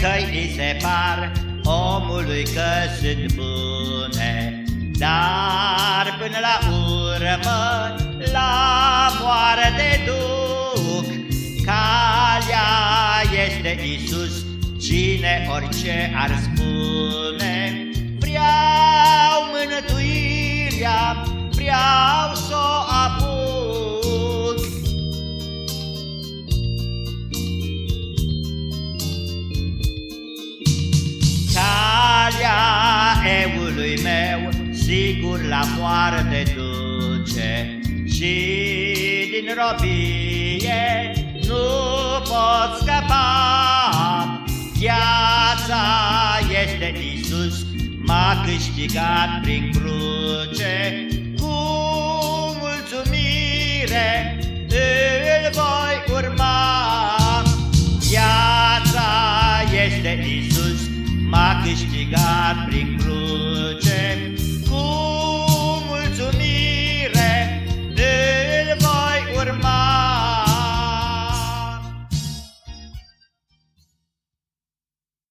căi îi se par omului că sunt bune, dar până la urmă la moarte duc. Calea este Isus, cine orice ar spune, vreau mântuirea, vreau sigur la moarte duce și din robie nu pot scăpa. Viața este Isus, m-a câștigat prin cruce, cu mulțumire îl voi urma. Viața este Isus, m-a câștigat prin cruce,